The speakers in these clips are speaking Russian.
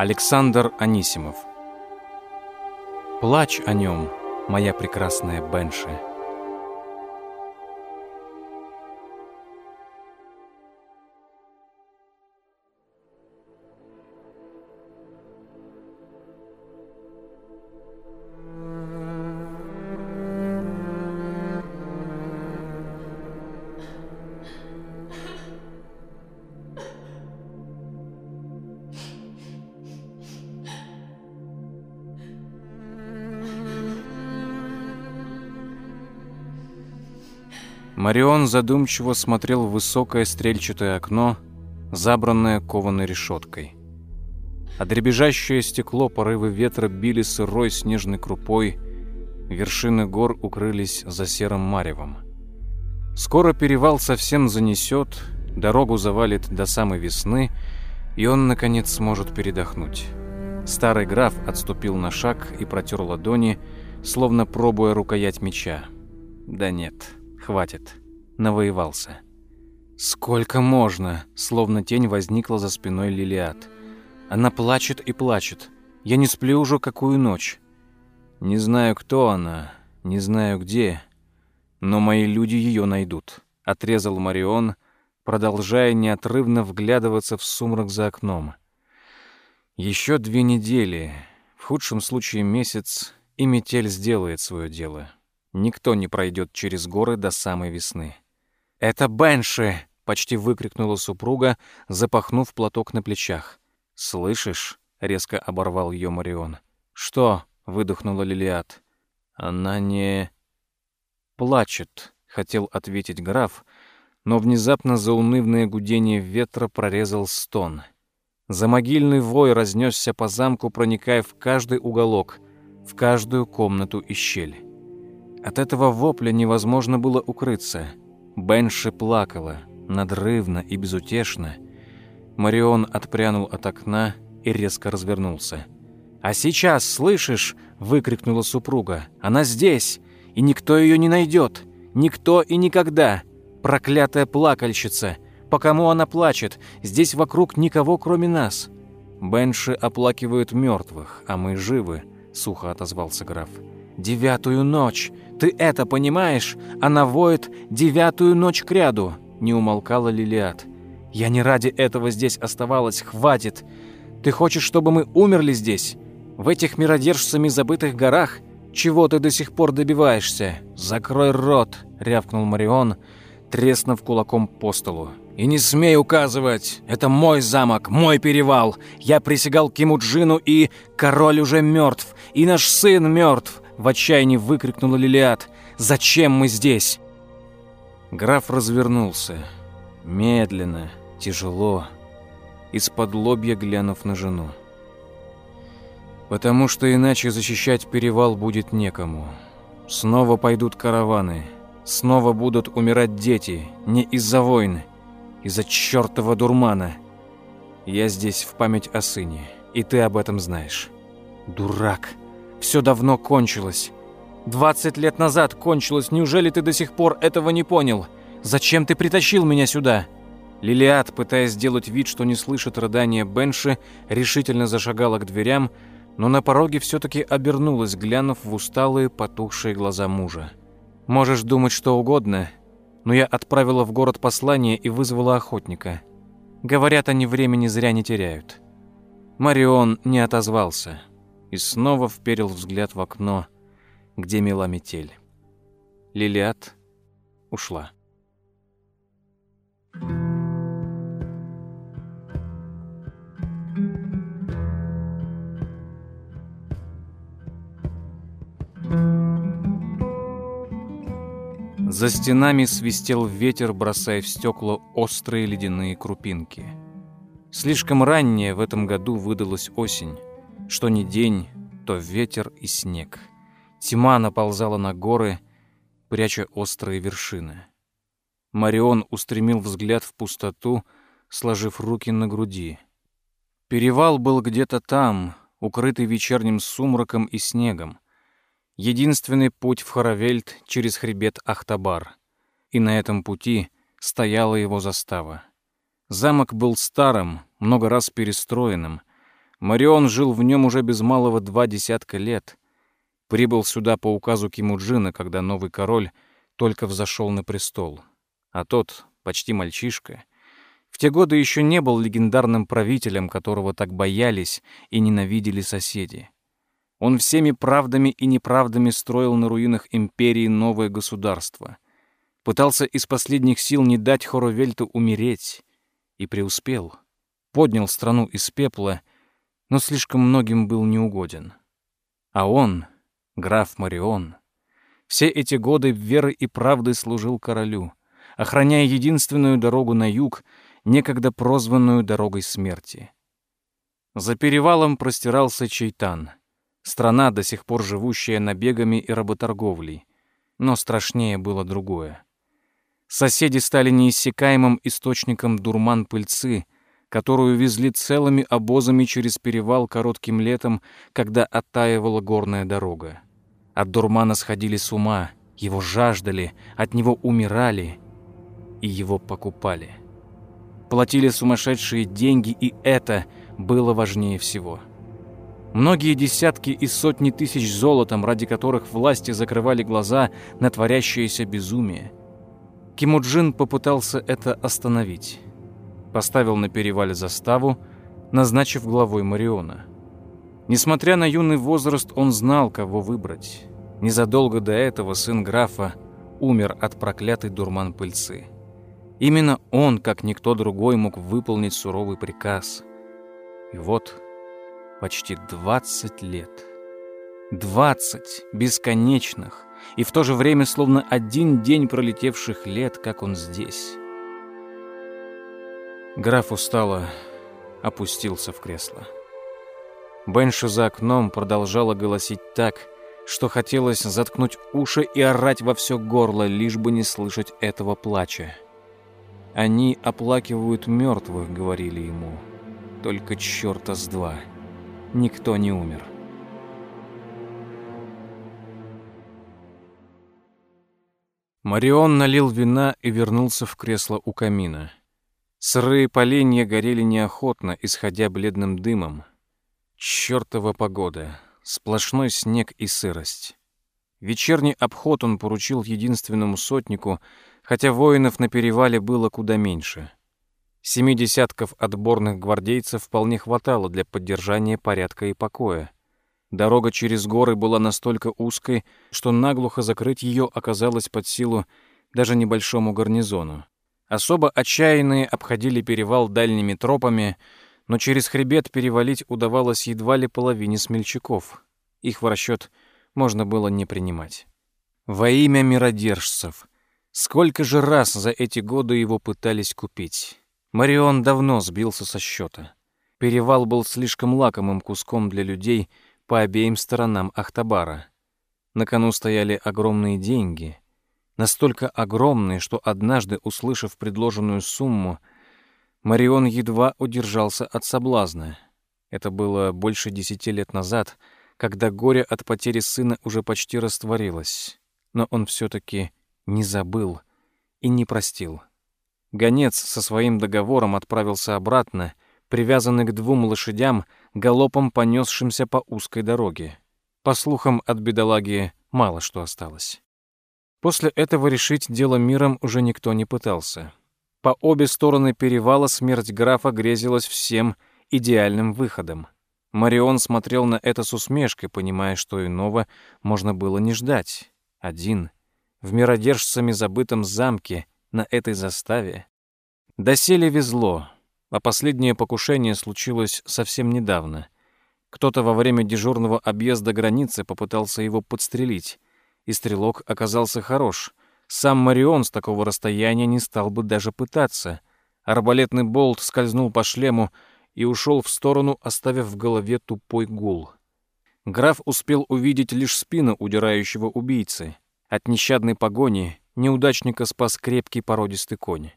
Александр Анисимов Плачь о нем, моя прекрасная Бенши. Марион задумчиво смотрел в высокое стрельчатое окно, забранное кованой решеткой. А дребезжащее стекло порывы ветра били сырой снежной крупой, вершины гор укрылись за серым маревом. Скоро перевал совсем занесет, дорогу завалит до самой весны, и он, наконец, сможет передохнуть. Старый граф отступил на шаг и протер ладони, словно пробуя рукоять меча. Да нет, Хватит. Навоевался. Сколько можно? Словно тень возникла за спиной Лилиат. Она плачет и плачет. Я не сплю уже какую ночь. Не знаю, кто она, не знаю где, но мои люди ее найдут. Отрезал Марион, продолжая неотрывно вглядываться в сумрак за окном. Еще две недели, в худшем случае месяц, и метель сделает свое дело. Никто не пройдет через горы до самой весны. «Это Бенши!» — почти выкрикнула супруга, запахнув платок на плечах. «Слышишь?» — резко оборвал ее Марион. «Что?» — выдохнула Лилиат. «Она не...» «Плачет», — хотел ответить граф, но внезапно заунывное гудение ветра прорезал стон. Замогильный вой разнесся по замку, проникая в каждый уголок, в каждую комнату и щель. От этого вопля невозможно было укрыться. Бенши плакала, надрывно и безутешно. Марион отпрянул от окна и резко развернулся. «А сейчас, слышишь?» — выкрикнула супруга. «Она здесь, и никто ее не найдет. Никто и никогда. Проклятая плакальщица. По кому она плачет? Здесь вокруг никого, кроме нас». «Бенши оплакивают мертвых, а мы живы», — сухо отозвался граф. «Девятую ночь! Ты это понимаешь? Она воет девятую ночь кряду!» Не умолкала Лилиат. «Я не ради этого здесь оставалась, хватит! Ты хочешь, чтобы мы умерли здесь? В этих миродержцами забытых горах? Чего ты до сих пор добиваешься? Закрой рот!» — рявкнул Марион, треснув кулаком по столу. «И не смей указывать! Это мой замок, мой перевал! Я присягал Кимуджину, и король уже мертв, и наш сын мертв! В отчаянии выкрикнула Лилиат. «Зачем мы здесь?» Граф развернулся. Медленно, тяжело, из-под лобья глянув на жену. «Потому что иначе защищать перевал будет некому. Снова пойдут караваны, снова будут умирать дети, не из-за войны, из-за чертова дурмана. Я здесь в память о сыне, и ты об этом знаешь. Дурак!» Все давно кончилось. Двадцать лет назад кончилось. Неужели ты до сих пор этого не понял? Зачем ты притащил меня сюда?» Лилиат, пытаясь сделать вид, что не слышит рыдания Бенши, решительно зашагала к дверям, но на пороге все-таки обернулась, глянув в усталые, потухшие глаза мужа. «Можешь думать что угодно, но я отправила в город послание и вызвала охотника. Говорят, они времени зря не теряют». Марион не отозвался и снова вперил взгляд в окно, где мела метель. Лилиат ушла. За стенами свистел ветер, бросая в стекла острые ледяные крупинки. Слишком ранняя в этом году выдалась осень. Что ни день, то ветер и снег. Тьма наползала на горы, пряча острые вершины. Марион устремил взгляд в пустоту, сложив руки на груди. Перевал был где-то там, укрытый вечерним сумраком и снегом. Единственный путь в Харавельт через хребет Ахтабар. И на этом пути стояла его застава. Замок был старым, много раз перестроенным. Марион жил в нем уже без малого два десятка лет. Прибыл сюда по указу Кимуджина, когда новый король только взошел на престол. А тот, почти мальчишка, в те годы еще не был легендарным правителем, которого так боялись и ненавидели соседи. Он всеми правдами и неправдами строил на руинах империи новое государство. Пытался из последних сил не дать Хоровельту умереть. И преуспел. Поднял страну из пепла, но слишком многим был неугоден. А он, граф Марион, все эти годы веры и правды служил королю, охраняя единственную дорогу на юг, некогда прозванную дорогой смерти. За перевалом простирался Чайтан, страна, до сих пор живущая набегами и работорговлей. Но страшнее было другое. Соседи стали неиссякаемым источником дурман-пыльцы, которую везли целыми обозами через перевал коротким летом, когда оттаивала горная дорога. От дурмана сходили с ума, его жаждали, от него умирали и его покупали. Платили сумасшедшие деньги, и это было важнее всего. Многие десятки и сотни тысяч золотом, ради которых власти закрывали глаза на творящееся безумие. Кимуджин попытался это остановить. Поставил на перевале заставу, назначив главой Мариона. Несмотря на юный возраст, он знал, кого выбрать. Незадолго до этого сын графа умер от проклятой дурман пыльцы. Именно он, как никто другой, мог выполнить суровый приказ. И вот почти 20 лет. 20 бесконечных и в то же время словно один день пролетевших лет, как он здесь. Граф устало опустился в кресло. Бенша за окном продолжала голосить так, что хотелось заткнуть уши и орать во все горло, лишь бы не слышать этого плача. «Они оплакивают мертвых», — говорили ему. «Только черта с два» никто не умер. Марион налил вина и вернулся в кресло у камина. Сырые поленья горели неохотно, исходя бледным дымом. Чёртова погода, сплошной снег и сырость. Вечерний обход он поручил единственному сотнику, хотя воинов на перевале было куда меньше. Семи десятков отборных гвардейцев вполне хватало для поддержания порядка и покоя. Дорога через горы была настолько узкой, что наглухо закрыть ее оказалось под силу даже небольшому гарнизону. Особо отчаянные обходили перевал дальними тропами, но через хребет перевалить удавалось едва ли половине смельчаков. Их в расчет можно было не принимать. Во имя миродержцев. Сколько же раз за эти годы его пытались купить? Марион давно сбился со счета. Перевал был слишком лакомым куском для людей по обеим сторонам Ахтабара. На кону стояли огромные деньги, настолько огромные, что однажды, услышав предложенную сумму, Марион едва удержался от соблазна. Это было больше десяти лет назад, когда горе от потери сына уже почти растворилось. Но он все-таки не забыл и не простил. Гонец со своим договором отправился обратно, привязанный к двум лошадям, галопом понесшимся по узкой дороге. По слухам, от бедолаги мало что осталось. После этого решить дело миром уже никто не пытался. По обе стороны перевала смерть графа грезилась всем идеальным выходом. Марион смотрел на это с усмешкой, понимая, что иного можно было не ждать. Один, в миродержцами забытом замке на этой заставе. Доселе везло, а последнее покушение случилось совсем недавно. Кто-то во время дежурного объезда границы попытался его подстрелить, и стрелок оказался хорош. Сам Марион с такого расстояния не стал бы даже пытаться. Арбалетный болт скользнул по шлему и ушел в сторону, оставив в голове тупой гул. Граф успел увидеть лишь спину удирающего убийцы. От нещадной погони неудачника спас крепкий породистый конь.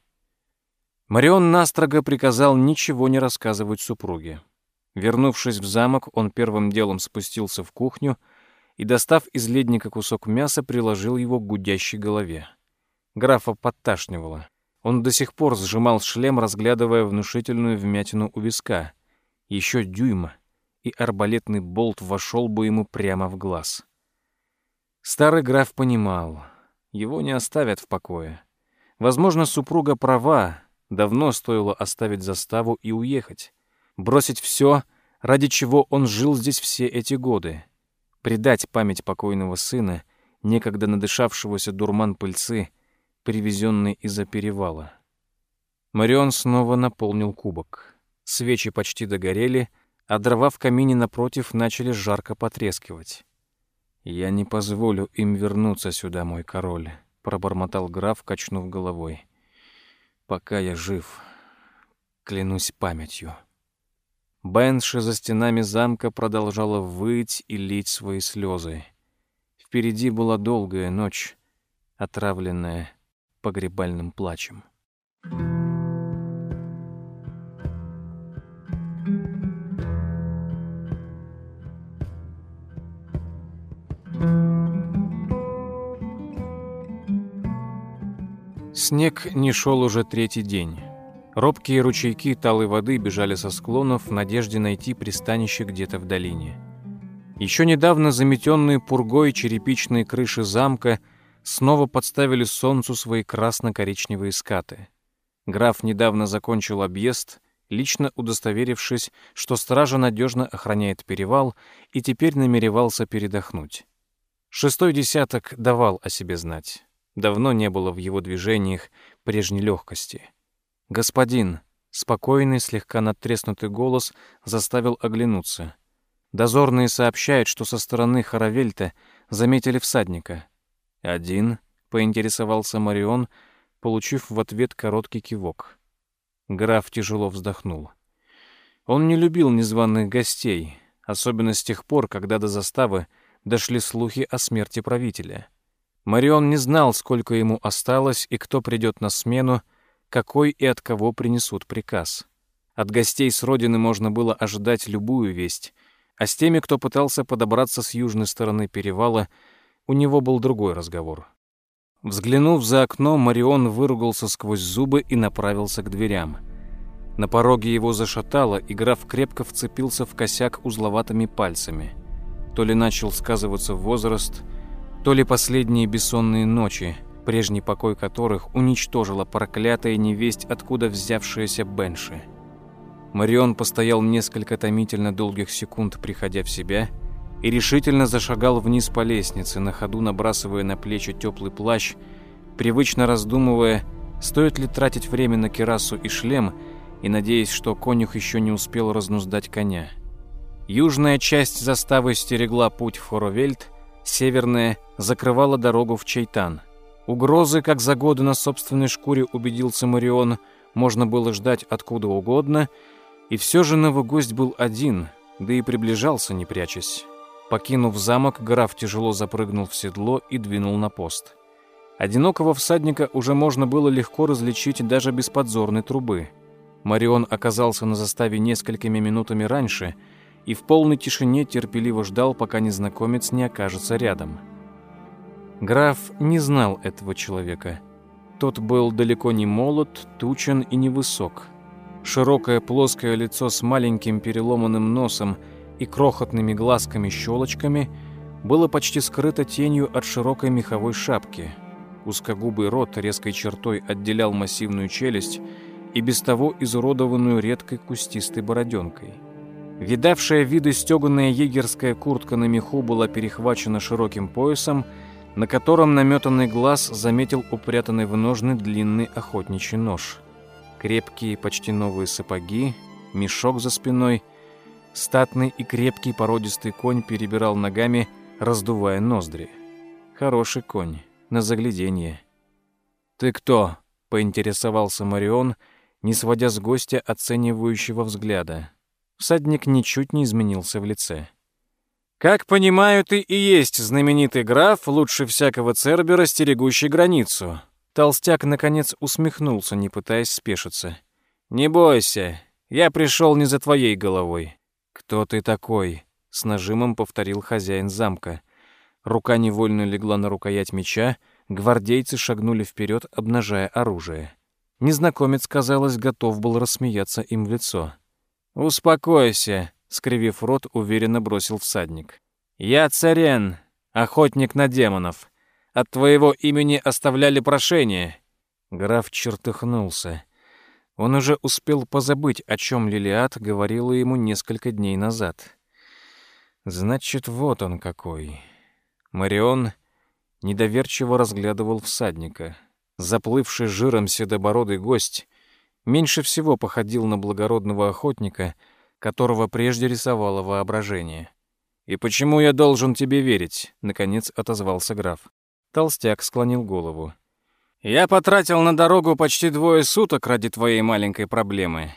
Марион настрого приказал ничего не рассказывать супруге. Вернувшись в замок, он первым делом спустился в кухню и, достав из ледника кусок мяса, приложил его к гудящей голове. Графа подташнивало. Он до сих пор сжимал шлем, разглядывая внушительную вмятину у виска. Еще дюйма, и арбалетный болт вошел бы ему прямо в глаз. Старый граф понимал, его не оставят в покое. Возможно, супруга права, давно стоило оставить заставу и уехать. Бросить все, ради чего он жил здесь все эти годы. Предать память покойного сына, некогда надышавшегося дурман пыльцы, привезенной из-за перевала. Марион снова наполнил кубок. Свечи почти догорели — а дрова в камине напротив начали жарко потрескивать. «Я не позволю им вернуться сюда, мой король», — пробормотал граф, качнув головой. «Пока я жив, клянусь памятью». Бенши за стенами замка продолжала выть и лить свои слезы. Впереди была долгая ночь, отравленная погребальным плачем. Снег не шел уже третий день. Робкие ручейки талой воды бежали со склонов в надежде найти пристанище где-то в долине. Еще недавно заметенные пургой черепичные крыши замка снова подставили солнцу свои красно-коричневые скаты. Граф недавно закончил объезд, лично удостоверившись, что стража надежно охраняет перевал, и теперь намеревался передохнуть. Шестой десяток давал о себе знать. Давно не было в его движениях прежней легкости. «Господин!» — спокойный, слегка надтреснутый голос заставил оглянуться. Дозорные сообщают, что со стороны Харавельта заметили всадника. «Один?» — поинтересовался Марион, получив в ответ короткий кивок. Граф тяжело вздохнул. Он не любил незваных гостей, особенно с тех пор, когда до заставы дошли слухи о смерти правителя. Марион не знал, сколько ему осталось и кто придет на смену, какой и от кого принесут приказ. От гостей с родины можно было ожидать любую весть, а с теми, кто пытался подобраться с южной стороны перевала, у него был другой разговор. Взглянув за окно, Марион выругался сквозь зубы и направился к дверям. На пороге его зашатало, и граф крепко вцепился в косяк узловатыми пальцами. То ли начал сказываться возраст, то ли последние бессонные ночи, прежний покой которых уничтожила проклятая невесть, откуда взявшаяся Бенши. Марион постоял несколько томительно долгих секунд, приходя в себя, и решительно зашагал вниз по лестнице, на ходу набрасывая на плечи теплый плащ, привычно раздумывая, стоит ли тратить время на кирасу и шлем, и надеясь, что конюх еще не успел разнуздать коня. Южная часть заставы стерегла путь в Хоровельт, Северная закрывала дорогу в Чайтан. Угрозы, как за годы на собственной шкуре убедился Марион, можно было ждать откуда угодно, и все же новый гость был один, да и приближался, не прячась. Покинув замок, граф тяжело запрыгнул в седло и двинул на пост. Одинокого всадника уже можно было легко различить даже без подзорной трубы. Марион оказался на заставе несколькими минутами раньше — и в полной тишине терпеливо ждал, пока незнакомец не окажется рядом. Граф не знал этого человека. Тот был далеко не молод, тучен и невысок. Широкое плоское лицо с маленьким переломанным носом и крохотными глазками-щелочками было почти скрыто тенью от широкой меховой шапки. Узкогубый рот резкой чертой отделял массивную челюсть и без того изуродованную редкой кустистой бороденкой. Видавшая виды стеганая егерская куртка на меху была перехвачена широким поясом, на котором наметанный глаз заметил упрятанный в ножны длинный охотничий нож. Крепкие, почти новые сапоги, мешок за спиной. Статный и крепкий породистый конь перебирал ногами, раздувая ноздри. Хороший конь, на загляденье. «Ты кто?» — поинтересовался Марион, не сводя с гостя оценивающего взгляда. Всадник ничуть не изменился в лице. «Как понимаю, ты и есть знаменитый граф, лучше всякого цербера, стерегущий границу». Толстяк, наконец, усмехнулся, не пытаясь спешиться. «Не бойся, я пришел не за твоей головой». «Кто ты такой?» — с нажимом повторил хозяин замка. Рука невольно легла на рукоять меча, гвардейцы шагнули вперед, обнажая оружие. Незнакомец, казалось, готов был рассмеяться им в лицо. «Успокойся», — скривив рот, уверенно бросил всадник. «Я Царен, охотник на демонов. От твоего имени оставляли прошение». Граф чертыхнулся. Он уже успел позабыть, о чем Лилиат говорила ему несколько дней назад. Значит, вот он какой. Марион недоверчиво разглядывал всадника. Заплывший жиром седобородый гость меньше всего походил на благородного охотника, которого прежде рисовало воображение. «И почему я должен тебе верить?» — наконец отозвался граф. Толстяк склонил голову. Я потратил на дорогу почти двое суток ради твоей маленькой проблемы.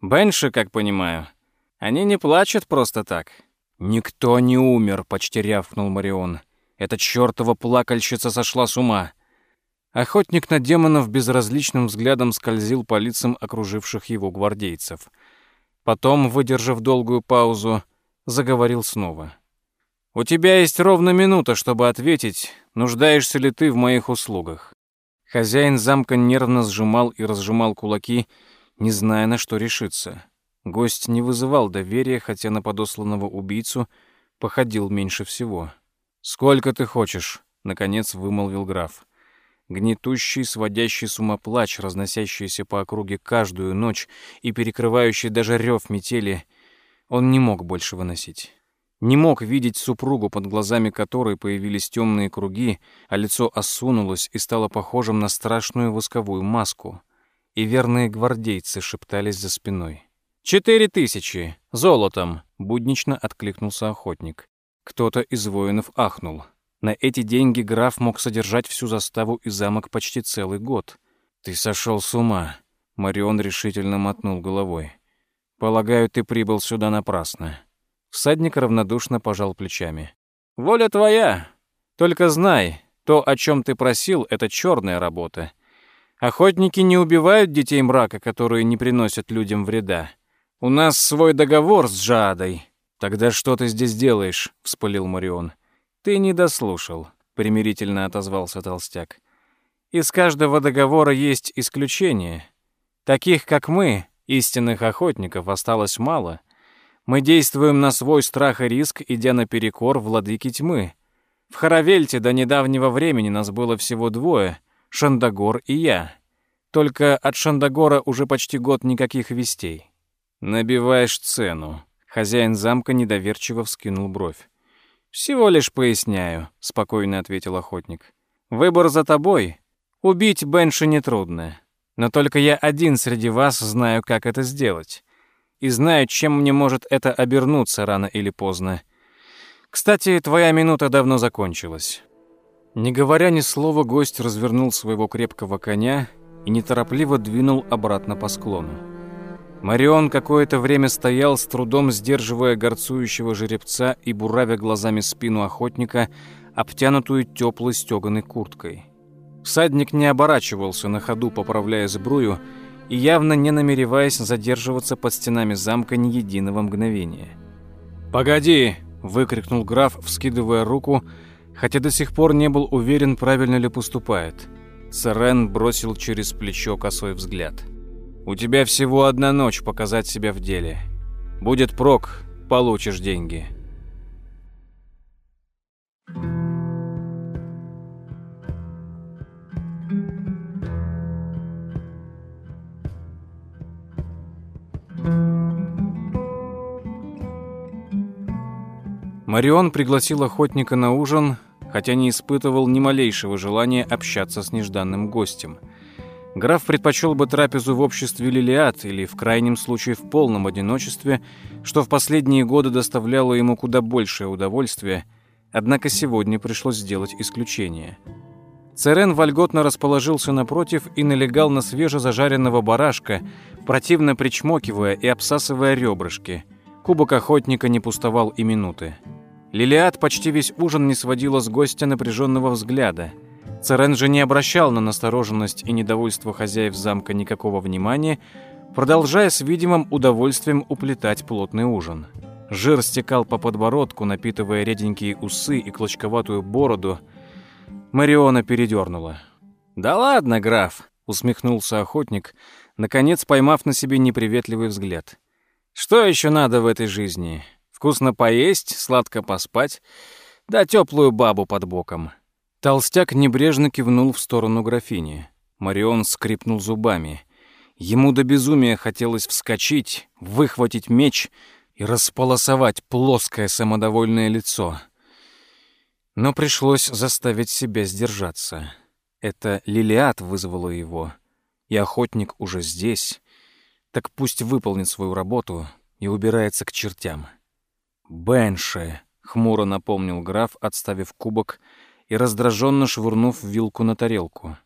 Бенши, как понимаю, они не плачут просто так. Никто не умер, почти рявкнул Марион. Эта чёртова плакальщица сошла с ума. Охотник на демонов безразличным взглядом скользил по лицам окруживших его гвардейцев. Потом, выдержав долгую паузу, заговорил снова. «У тебя есть ровно минута, чтобы ответить, нуждаешься ли ты в моих услугах. Хозяин замка нервно сжимал и разжимал кулаки, не зная, на что решиться. Гость не вызывал доверия, хотя на подосланного убийцу походил меньше всего. «Сколько ты хочешь?» — наконец вымолвил граф. Гнетущий, сводящий с ума плач, разносящийся по округе каждую ночь и перекрывающий даже рев метели, он не мог больше выносить не мог видеть супругу, под глазами которой появились темные круги, а лицо осунулось и стало похожим на страшную восковую маску. И верные гвардейцы шептались за спиной. «Четыре тысячи! Золотом!» — буднично откликнулся охотник. Кто-то из воинов ахнул. На эти деньги граф мог содержать всю заставу и замок почти целый год. «Ты сошел с ума!» — Марион решительно мотнул головой. «Полагаю, ты прибыл сюда напрасно. Всадник равнодушно пожал плечами. «Воля твоя. Только знай, то, о чем ты просил, — это черная работа. Охотники не убивают детей мрака, которые не приносят людям вреда. У нас свой договор с Жадой. Тогда что ты здесь делаешь?» — вспылил Марион. «Ты не дослушал», — примирительно отозвался толстяк. «Из каждого договора есть исключения. Таких, как мы, истинных охотников, осталось мало. Мы действуем на свой страх и риск, идя наперекор владыки тьмы. В Харавельте до недавнего времени нас было всего двое — Шандагор и я. Только от Шандагора уже почти год никаких вестей. Набиваешь цену. Хозяин замка недоверчиво вскинул бровь. «Всего лишь поясняю», — спокойно ответил охотник. «Выбор за тобой. Убить Бенши нетрудно. Но только я один среди вас знаю, как это сделать и знаю, чем мне может это обернуться рано или поздно. Кстати, твоя минута давно закончилась». Не говоря ни слова, гость развернул своего крепкого коня и неторопливо двинул обратно по склону. Марион какое-то время стоял, с трудом сдерживая горцующего жеребца и буравя глазами спину охотника, обтянутую теплой стеганой курткой. Всадник не оборачивался на ходу, поправляя сбрую, и явно не намереваясь задерживаться под стенами замка ни единого мгновения. «Погоди!» — выкрикнул граф, вскидывая руку, хотя до сих пор не был уверен, правильно ли поступает. Сарен бросил через плечо косой взгляд. «У тебя всего одна ночь показать себя в деле. Будет прок, получишь деньги». Марион пригласил охотника на ужин, хотя не испытывал ни малейшего желания общаться с нежданным гостем. Граф предпочел бы трапезу в обществе Лилиат или, в крайнем случае, в полном одиночестве, что в последние годы доставляло ему куда большее удовольствие, однако сегодня пришлось сделать исключение. Церен вольготно расположился напротив и налегал на свежезажаренного барашка, противно причмокивая и обсасывая ребрышки. Кубок охотника не пустовал и минуты. Лилиат почти весь ужин не сводила с гостя напряженного взгляда. Церен же не обращал на настороженность и недовольство хозяев замка никакого внимания, продолжая с видимым удовольствием уплетать плотный ужин. Жир стекал по подбородку, напитывая реденькие усы и клочковатую бороду. Мариона передернула. «Да ладно, граф!» — усмехнулся охотник, наконец поймав на себе неприветливый взгляд. «Что еще надо в этой жизни? Вкусно поесть, сладко поспать, да теплую бабу под боком. Толстяк небрежно кивнул в сторону графини. Марион скрипнул зубами. Ему до безумия хотелось вскочить, выхватить меч и располосовать плоское самодовольное лицо. Но пришлось заставить себя сдержаться. Это Лилиат вызвало его, и охотник уже здесь. Так пусть выполнит свою работу и убирается к чертям. «Бенши», — хмуро напомнил граф, отставив кубок и раздраженно швырнув вилку на тарелку.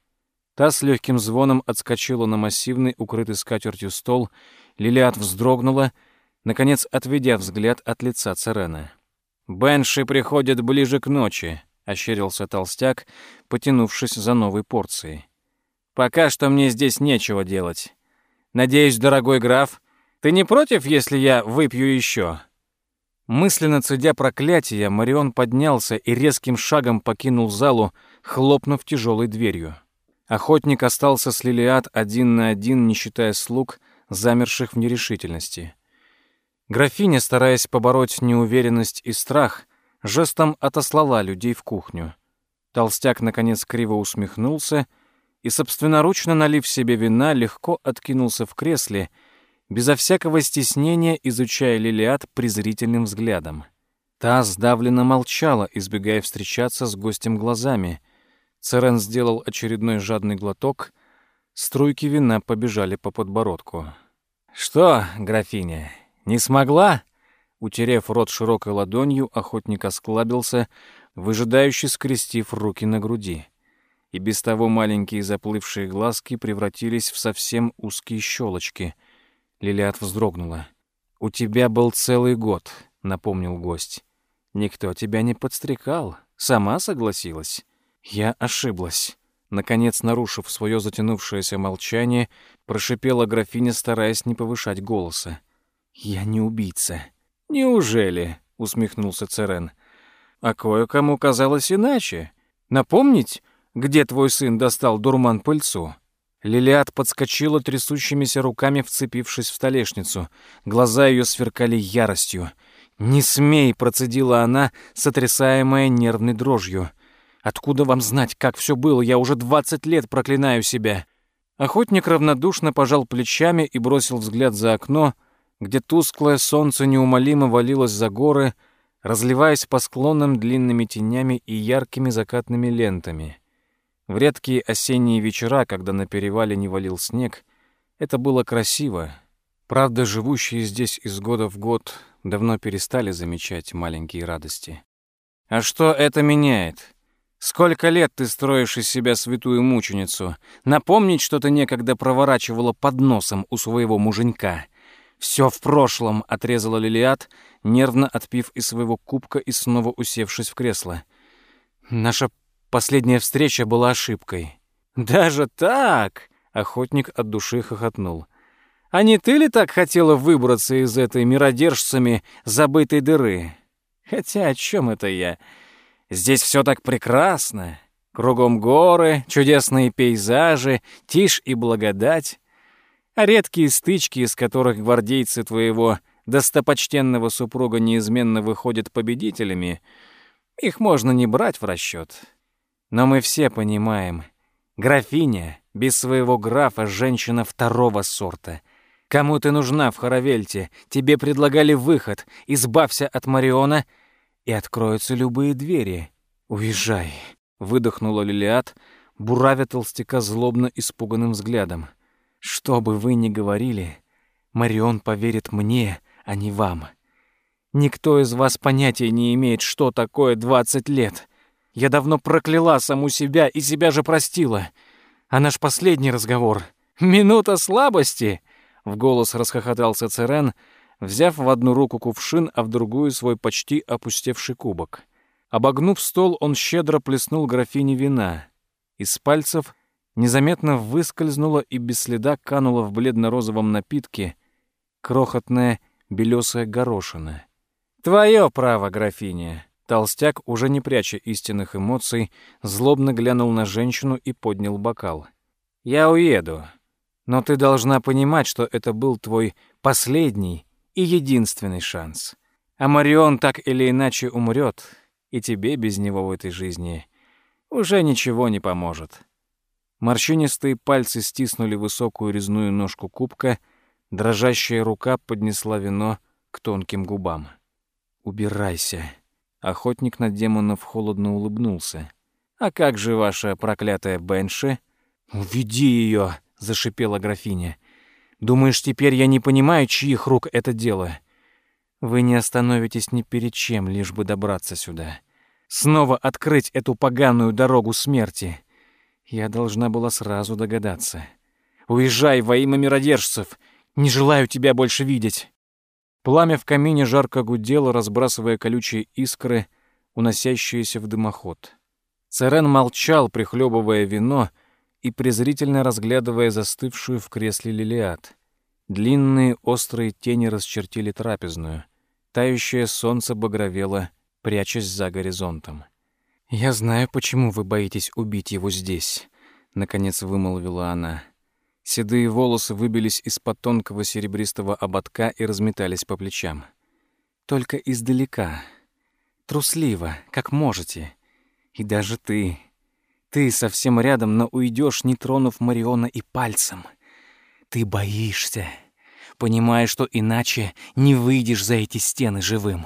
Та с легким звоном отскочила на массивный, укрытый скатертью стол, Лилиат вздрогнула, наконец отведя взгляд от лица Церена. «Бенши приходят ближе к ночи», — ощерился толстяк, потянувшись за новой порцией. «Пока что мне здесь нечего делать. Надеюсь, дорогой граф, ты не против, если я выпью еще?» Мысленно цедя проклятие, Марион поднялся и резким шагом покинул залу, хлопнув тяжелой дверью. Охотник остался с Лилиат один на один, не считая слуг, замерших в нерешительности. Графиня, стараясь побороть неуверенность и страх, жестом отослала людей в кухню. Толстяк, наконец, криво усмехнулся и, собственноручно налив себе вина, легко откинулся в кресле — безо всякого стеснения изучая Лилиат презрительным взглядом. Та сдавленно молчала, избегая встречаться с гостем глазами. Церен сделал очередной жадный глоток, струйки вина побежали по подбородку. «Что, графиня, не смогла?» Утерев рот широкой ладонью, охотник осклабился, выжидающе скрестив руки на груди. И без того маленькие заплывшие глазки превратились в совсем узкие щелочки — Лилиат вздрогнула. «У тебя был целый год», — напомнил гость. «Никто тебя не подстрекал. Сама согласилась». «Я ошиблась». Наконец, нарушив свое затянувшееся молчание, прошипела графиня, стараясь не повышать голоса. «Я не убийца». «Неужели?» — усмехнулся Церен. «А кое-кому казалось иначе. Напомнить, где твой сын достал дурман-пыльцу?» Лилиат подскочила трясущимися руками, вцепившись в столешницу. Глаза ее сверкали яростью. «Не смей!» — процедила она, сотрясаемая нервной дрожью. «Откуда вам знать, как все было? Я уже двадцать лет проклинаю себя!» Охотник равнодушно пожал плечами и бросил взгляд за окно, где тусклое солнце неумолимо валилось за горы, разливаясь по склонам длинными тенями и яркими закатными лентами. В редкие осенние вечера, когда на перевале не валил снег, это было красиво. Правда, живущие здесь из года в год давно перестали замечать маленькие радости. А что это меняет? Сколько лет ты строишь из себя святую мученицу? Напомнить, что ты некогда проворачивала под носом у своего муженька. Все в прошлом, отрезала Лилиат, нервно отпив из своего кубка и снова усевшись в кресло. Наша Последняя встреча была ошибкой. Даже так? Охотник от души хохотнул. А не ты ли так хотела выбраться из этой миродержцами забытой дыры? Хотя о чем это я? Здесь все так прекрасно. Кругом горы, чудесные пейзажи, тишь и благодать. А редкие стычки, из которых гвардейцы твоего достопочтенного супруга неизменно выходят победителями, их можно не брать в расчет. Но мы все понимаем, графиня без своего графа женщина второго сорта. Кому ты нужна в Харавельте? Тебе предлагали выход, избавься от Мариона, и откроются любые двери. «Уезжай», — выдохнула Лилиат, буравя толстяка злобно испуганным взглядом. «Что бы вы ни говорили, Марион поверит мне, а не вам. Никто из вас понятия не имеет, что такое двадцать лет. Я давно прокляла саму себя и себя же простила. А наш последний разговор — минута слабости!» В голос расхохотался Церен, взяв в одну руку кувшин, а в другую свой почти опустевший кубок. Обогнув стол, он щедро плеснул графине вина. Из пальцев незаметно выскользнула и без следа канула в бледно-розовом напитке крохотная белесая горошина. «Твое право, графиня!» Толстяк, уже не пряча истинных эмоций, злобно глянул на женщину и поднял бокал. «Я уеду, но ты должна понимать, что это был твой последний и единственный шанс. А Марион так или иначе умрет, и тебе без него в этой жизни уже ничего не поможет. Морщинистые пальцы стиснули высокую резную ножку кубка, дрожащая рука поднесла вино к тонким губам. «Убирайся!» Охотник на демонов холодно улыбнулся. «А как же ваша проклятая Бенши?» «Уведи ее!» — зашипела графиня. «Думаешь, теперь я не понимаю, чьих рук это дело?» Вы не остановитесь ни перед чем, лишь бы добраться сюда. Снова открыть эту поганую дорогу смерти. Я должна была сразу догадаться. Уезжай во имя миродержцев. Не желаю тебя больше видеть. Пламя в камине жарко гудело, разбрасывая колючие искры, уносящиеся в дымоход. Церен молчал, прихлебывая вино и презрительно разглядывая застывшую в кресле Лилиад. Длинные острые тени расчертили трапезную. Тающее солнце багровело, прячась за горизонтом. «Я знаю, почему вы боитесь убить его здесь», — наконец вымолвила она. Седые волосы выбились из-под тонкого серебристого ободка и разметались по плечам. «Только издалека. Трусливо, как можете. И даже ты. Ты совсем рядом, но уйдешь, не тронув Мариона и пальцем». Ты боишься, понимая, что иначе не выйдешь за эти стены живым.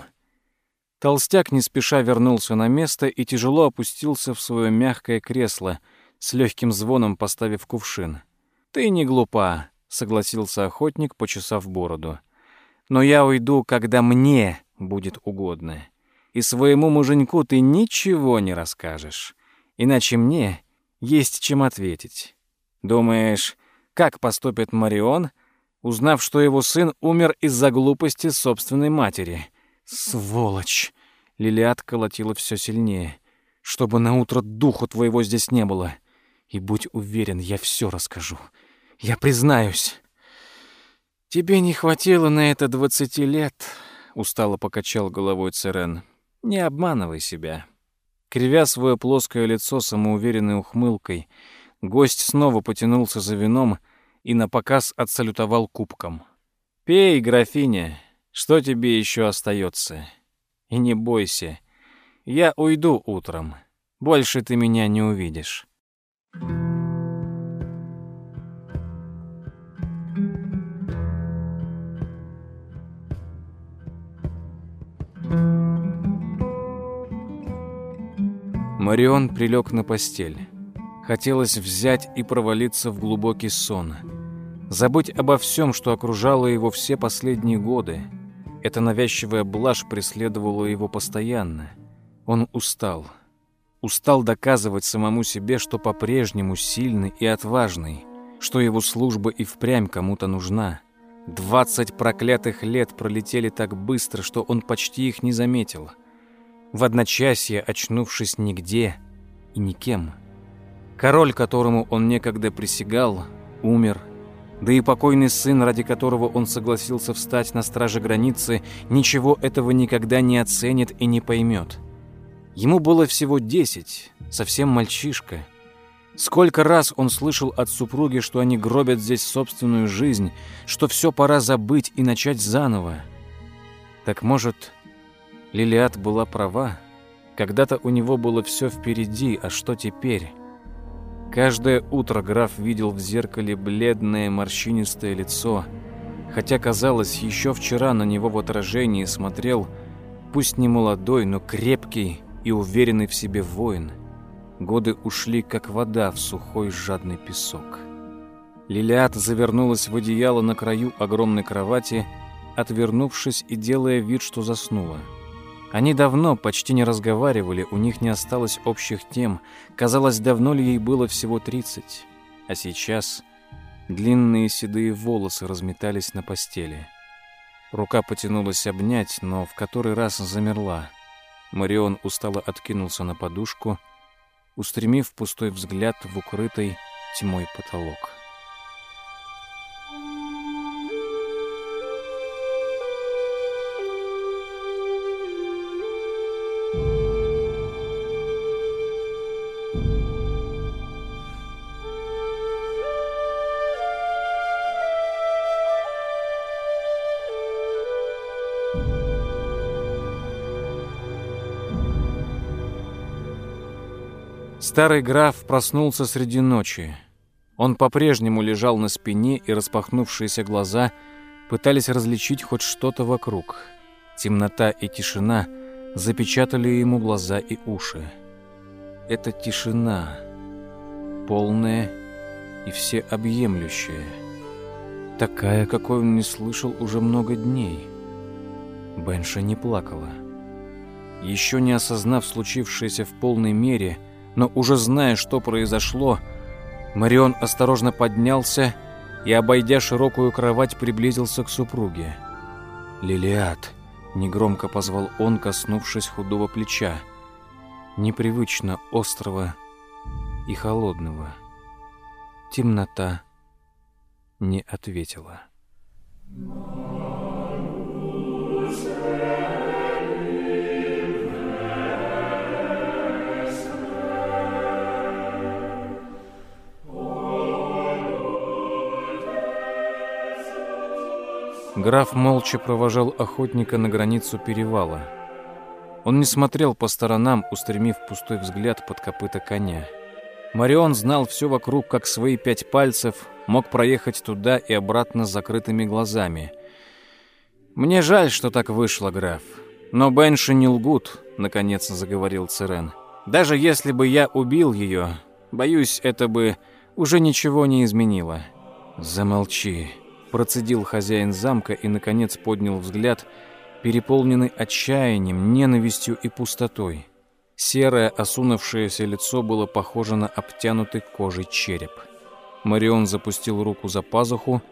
Толстяк не спеша вернулся на место и тяжело опустился в свое мягкое кресло, с легким звоном поставив кувшин. «Ты не глупа», — согласился охотник, почесав бороду. «Но я уйду, когда мне будет угодно. И своему муженьку ты ничего не расскажешь. Иначе мне есть чем ответить. Думаешь, как поступит Марион, узнав, что его сын умер из-за глупости собственной матери? Сволочь! Лилиад колотила все сильнее. Чтобы на утро духу твоего здесь не было. И будь уверен, я все расскажу. Я признаюсь. Тебе не хватило на это двадцати лет, устало покачал головой Церен. Не обманывай себя. Кривя свое плоское лицо самоуверенной ухмылкой, Гость снова потянулся за вином и напоказ отсалютовал кубком. «Пей, графиня, что тебе еще остается? И не бойся, я уйду утром, больше ты меня не увидишь». Марион прилег на постель. Хотелось взять и провалиться в глубокий сон. Забыть обо всем, что окружало его все последние годы. Эта навязчивая блажь преследовала его постоянно. Он устал. Устал доказывать самому себе, что по-прежнему сильный и отважный, что его служба и впрямь кому-то нужна. Двадцать проклятых лет пролетели так быстро, что он почти их не заметил. В одночасье, очнувшись нигде и никем – Король, которому он некогда присягал, умер, да и покойный сын, ради которого он согласился встать на страже границы, ничего этого никогда не оценит и не поймет. Ему было всего десять, совсем мальчишка. Сколько раз он слышал от супруги, что они гробят здесь собственную жизнь, что все пора забыть и начать заново. Так может, Лилиат была права? Когда-то у него было все впереди, а что теперь? Каждое утро граф видел в зеркале бледное морщинистое лицо, хотя, казалось, еще вчера на него в отражении смотрел, пусть не молодой, но крепкий, и уверенный в себе воин. Годы ушли, как вода в сухой жадный песок. Лилиат завернулась в одеяло на краю огромной кровати, отвернувшись и делая вид, что заснула. Они давно почти не разговаривали, у них не осталось общих тем. Казалось, давно ли ей было всего тридцать. А сейчас длинные седые волосы разметались на постели. Рука потянулась обнять, но в который раз замерла. Марион устало откинулся на подушку, устремив пустой взгляд в укрытый тьмой потолок. Старый граф проснулся среди ночи. Он по-прежнему лежал на спине, и распахнувшиеся глаза пытались различить хоть что-то вокруг. Темнота и тишина запечатали ему глаза и уши. Это тишина, полная и всеобъемлющая. Такая, какой он не слышал уже много дней. Бенша не плакала. Еще не осознав случившееся в полной мере, но уже зная, что произошло, Марион осторожно поднялся и, обойдя широкую кровать, приблизился к супруге. «Лилиад», — негромко позвал он, коснувшись худого плеча, непривычно острого и холодного. Темнота не ответила. Граф молча провожал охотника на границу перевала. Он не смотрел по сторонам, устремив пустой взгляд под копыта коня. Марион знал все вокруг, как свои пять пальцев, мог проехать туда и обратно с закрытыми глазами. «Мне жаль, что так вышло, граф. Но Бенши не лгут», — наконец заговорил Церен. «Даже если бы я убил ее, боюсь, это бы уже ничего не изменило». «Замолчи», Процедил хозяин замка и, наконец, поднял взгляд, переполненный отчаянием, ненавистью и пустотой. Серое, осунувшееся лицо было похоже на обтянутый кожей череп. Марион запустил руку за пазуху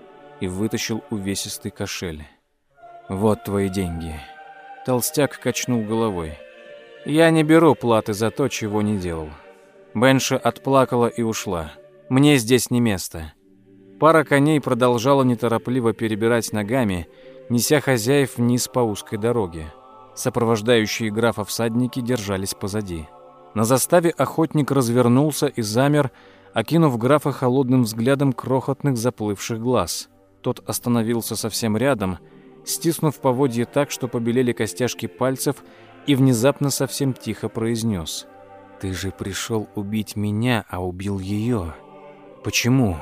и вытащил увесистый кошель. «Вот твои деньги». Толстяк качнул головой. «Я не беру платы за то, чего не делал». Бенша отплакала и ушла. «Мне здесь не место». Пара коней продолжала неторопливо перебирать ногами, неся хозяев вниз по узкой дороге. Сопровождающие графа всадники держались позади. На заставе охотник развернулся и замер, окинув графа холодным взглядом крохотных заплывших глаз. Тот остановился совсем рядом, стиснув поводье так, что побелели костяшки пальцев, и внезапно совсем тихо произнес. «Ты же пришел убить меня, а убил ее. Почему?»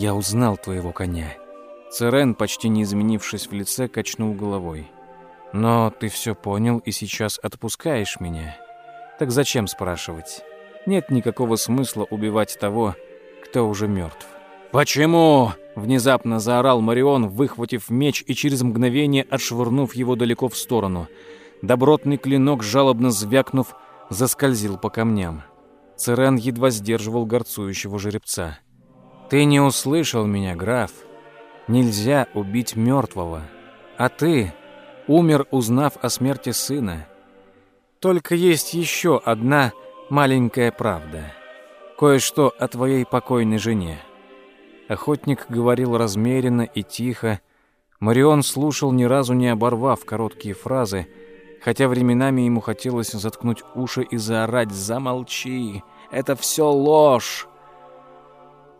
Я узнал твоего коня». Церен, почти не изменившись в лице, качнул головой. «Но ты все понял и сейчас отпускаешь меня. Так зачем спрашивать? Нет никакого смысла убивать того, кто уже мертв». «Почему?» — внезапно заорал Марион, выхватив меч и через мгновение отшвырнув его далеко в сторону. Добротный клинок, жалобно звякнув, заскользил по камням. Церен едва сдерживал горцующего жеребца. Ты не услышал меня, граф. Нельзя убить мертвого. А ты умер, узнав о смерти сына. Только есть еще одна маленькая правда. Кое-что о твоей покойной жене. Охотник говорил размеренно и тихо. Марион слушал, ни разу не оборвав короткие фразы, хотя временами ему хотелось заткнуть уши и заорать «Замолчи! Это все ложь!»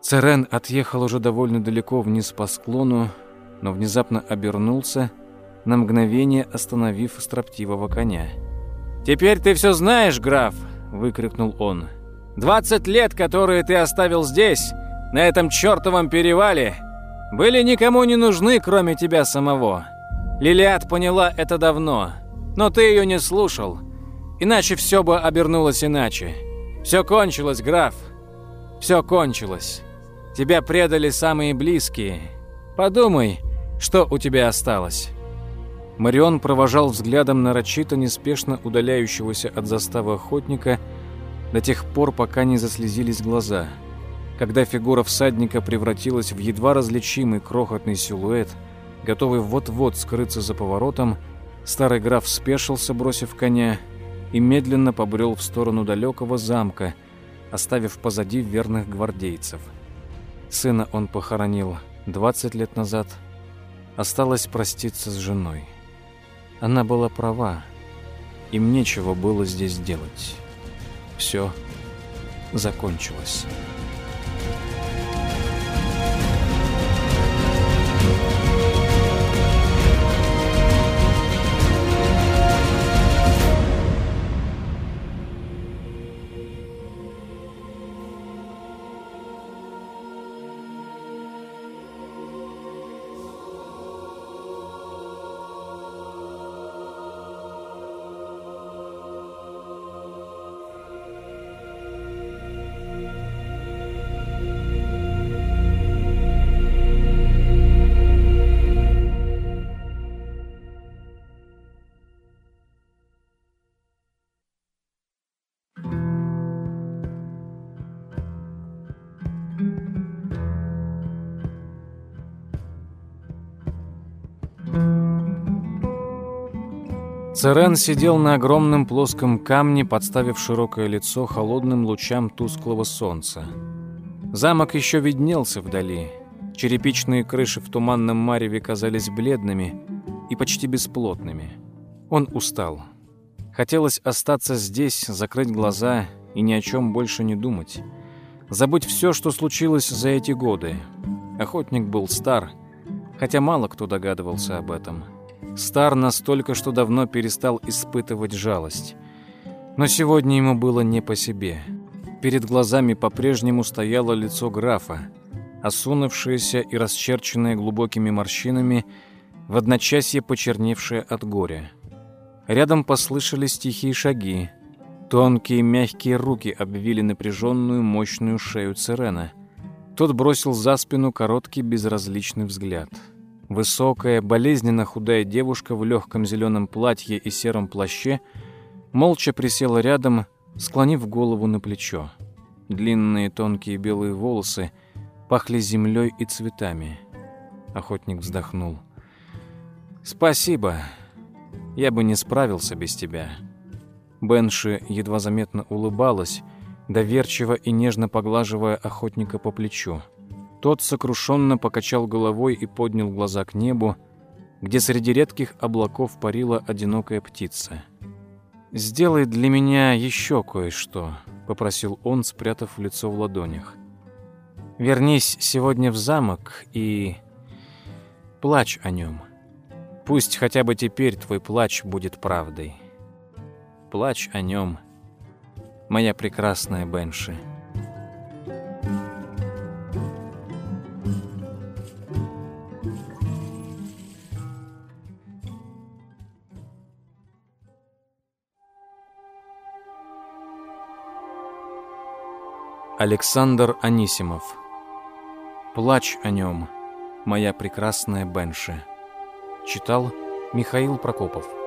Церен отъехал уже довольно далеко вниз по склону, но внезапно обернулся, на мгновение остановив строптивого коня. «Теперь ты все знаешь, граф!» — выкрикнул он. «Двадцать лет, которые ты оставил здесь, на этом чертовом перевале, были никому не нужны, кроме тебя самого. Лилиад поняла это давно, но ты ее не слушал. Иначе все бы обернулось иначе. Все кончилось, граф. Все кончилось. Тебя предали самые близкие. Подумай, что у тебя осталось». Марион провожал взглядом нарочито неспешно удаляющегося от заставы охотника до тех пор, пока не заслезились глаза. Когда фигура всадника превратилась в едва различимый крохотный силуэт, готовый вот-вот скрыться за поворотом, старый граф спешился, бросив коня, и медленно побрел в сторону далекого замка, оставив позади верных гвардейцев. Сына он похоронил 20 лет назад, осталось проститься с женой. Она была права. Им нечего было здесь делать. Все закончилось. Церен сидел на огромном плоском камне, подставив широкое лицо холодным лучам тусклого солнца. Замок еще виднелся вдали. Черепичные крыши в туманном мареве казались бледными и почти бесплотными. Он устал. Хотелось остаться здесь, закрыть глаза и ни о чем больше не думать. Забыть все, что случилось за эти годы. Охотник был стар, хотя мало кто догадывался об этом. Стар настолько, что давно перестал испытывать жалость. Но сегодня ему было не по себе. Перед глазами по-прежнему стояло лицо графа, осунувшееся и расчерченное глубокими морщинами, в одночасье почерневшее от горя. Рядом послышались тихие шаги. Тонкие мягкие руки обвили напряженную мощную шею Церена. Тот бросил за спину короткий безразличный взгляд — Высокая, болезненно худая девушка в легком зеленом платье и сером плаще молча присела рядом, склонив голову на плечо. Длинные тонкие белые волосы пахли землей и цветами. Охотник вздохнул. «Спасибо. Я бы не справился без тебя». Бенши едва заметно улыбалась, доверчиво и нежно поглаживая охотника по плечу. Тот сокрушенно покачал головой и поднял глаза к небу, где среди редких облаков парила одинокая птица. «Сделай для меня еще кое-что», — попросил он, спрятав лицо в ладонях. «Вернись сегодня в замок и плачь о нем. Пусть хотя бы теперь твой плач будет правдой. Плачь о нем, моя прекрасная Бенши». Александр Анисимов. Плач о нем, моя прекрасная Бенши. Читал Михаил Прокопов.